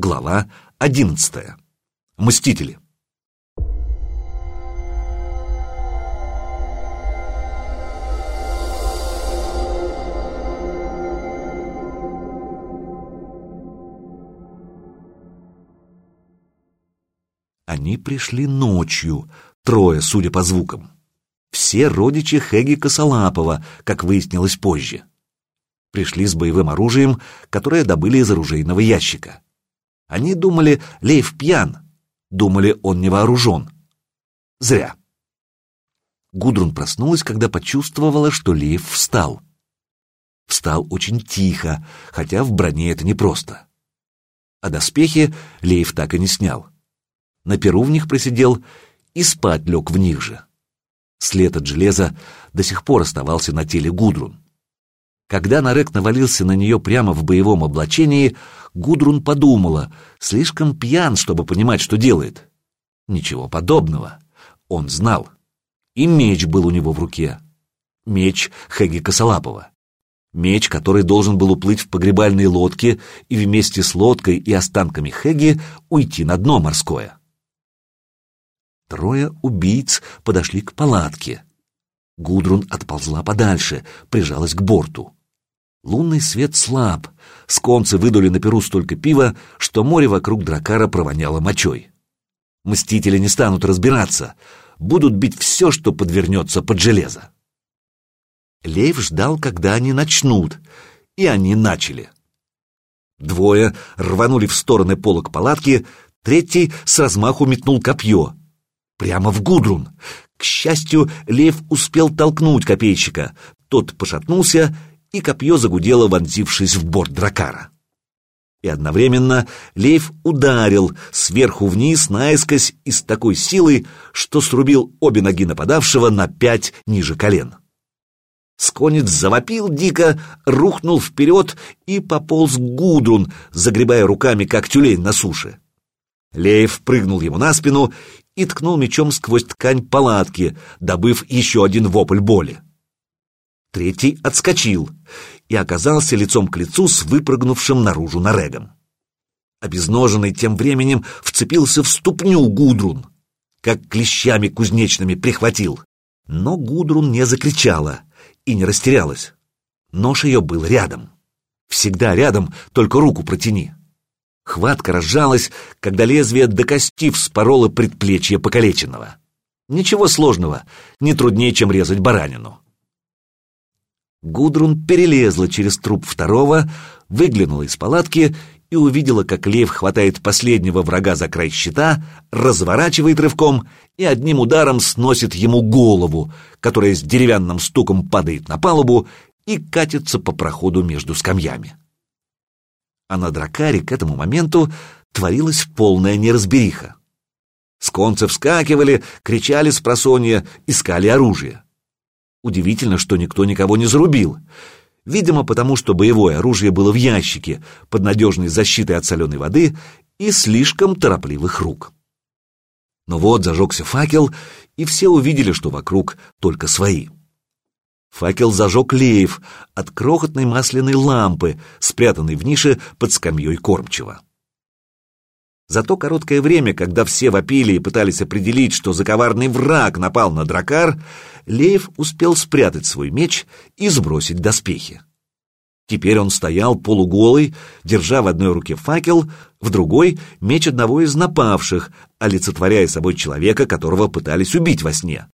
Глава одиннадцатая. Мстители. Они пришли ночью, трое, судя по звукам. Все родичи Хэги Косолапова, как выяснилось позже. Пришли с боевым оружием, которое добыли из оружейного ящика. Они думали, Лейв пьян, думали, он не вооружен. Зря. Гудрун проснулась, когда почувствовала, что Лейв встал. Встал очень тихо, хотя в броне это непросто. А доспехи Лейв так и не снял. На перу в них просидел и спать лег в них же. След от железа до сих пор оставался на теле Гудрун. Когда Нарек навалился на нее прямо в боевом облачении, Гудрун подумала, слишком пьян, чтобы понимать, что делает. Ничего подобного. Он знал. И меч был у него в руке. Меч Хэги Косолапова. Меч, который должен был уплыть в погребальной лодке и вместе с лодкой и останками Хэги уйти на дно морское. Трое убийц подошли к палатке. Гудрун отползла подальше, прижалась к борту. Лунный свет слаб, сконцы выдули на перу столько пива, что море вокруг дракара провоняло мочой. Мстители не станут разбираться, будут бить все, что подвернется под железо. Лейв ждал, когда они начнут, и они начали. Двое рванули в стороны полок палатки, третий с размаху метнул копье, Прямо в Гудрун. К счастью, лев успел толкнуть копейщика. Тот пошатнулся, и копье загудело, вонзившись в борт дракара. И одновременно лев ударил сверху вниз наискось и с такой силой, что срубил обе ноги нападавшего на пять ниже колен. Сконец завопил дико, рухнул вперед и пополз к Гудрун, загребая руками, как тюлень на суше. Леев прыгнул ему на спину и ткнул мечом сквозь ткань палатки, добыв еще один вопль боли. Третий отскочил и оказался лицом к лицу с выпрыгнувшим наружу нарегом. Обезноженный тем временем вцепился в ступню Гудрун, как клещами кузнечными прихватил. Но Гудрун не закричала и не растерялась. Нож ее был рядом. Всегда рядом, только руку протяни. Хватка разжалась, когда лезвие до кости вспороло предплечье покалеченного. Ничего сложного, не труднее, чем резать баранину. Гудрун перелезла через труп второго, выглянула из палатки и увидела, как лев хватает последнего врага за край щита, разворачивает рывком и одним ударом сносит ему голову, которая с деревянным стуком падает на палубу и катится по проходу между скамьями а на дракаре к этому моменту творилась полная неразбериха. Сконцы вскакивали, кричали с просонья, искали оружие. Удивительно, что никто никого не зарубил. Видимо, потому что боевое оружие было в ящике, под надежной защитой от соленой воды и слишком торопливых рук. Но вот зажегся факел, и все увидели, что вокруг только свои. Факел зажег Леев от крохотной масляной лампы, спрятанной в нише под скамьей кормчего. За то короткое время, когда все вопили и пытались определить, что заковарный враг напал на дракар, Леев успел спрятать свой меч и сбросить доспехи. Теперь он стоял полуголый, держа в одной руке факел, в другой — меч одного из напавших, олицетворяя собой человека, которого пытались убить во сне.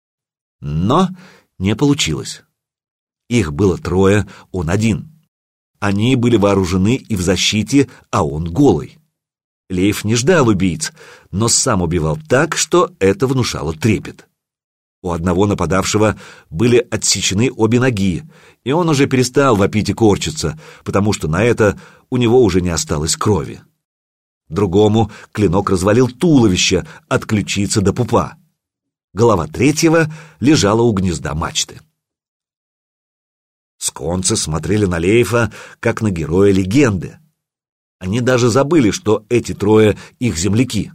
Но не получилось. Их было трое, он один. Они были вооружены и в защите, а он голый. Лейф не ждал убийц, но сам убивал так, что это внушало трепет. У одного нападавшего были отсечены обе ноги, и он уже перестал вопить и корчиться, потому что на это у него уже не осталось крови. Другому клинок развалил туловище от ключицы до пупа. Голова третьего лежала у гнезда мачты. Сконцы смотрели на Лейфа, как на героя легенды. Они даже забыли, что эти трое — их земляки.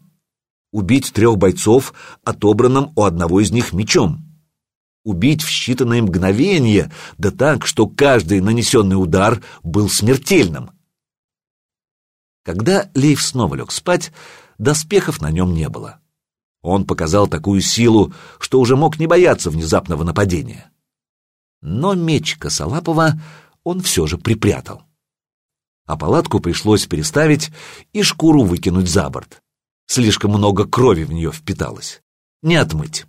Убить трех бойцов, отобранным у одного из них мечом. Убить в считанные мгновения, да так, что каждый нанесенный удар был смертельным. Когда Лейв снова лег спать, доспехов на нем не было. Он показал такую силу, что уже мог не бояться внезапного нападения. Но меч Косолапова он все же припрятал. А палатку пришлось переставить и шкуру выкинуть за борт. Слишком много крови в нее впиталось. Не отмыть.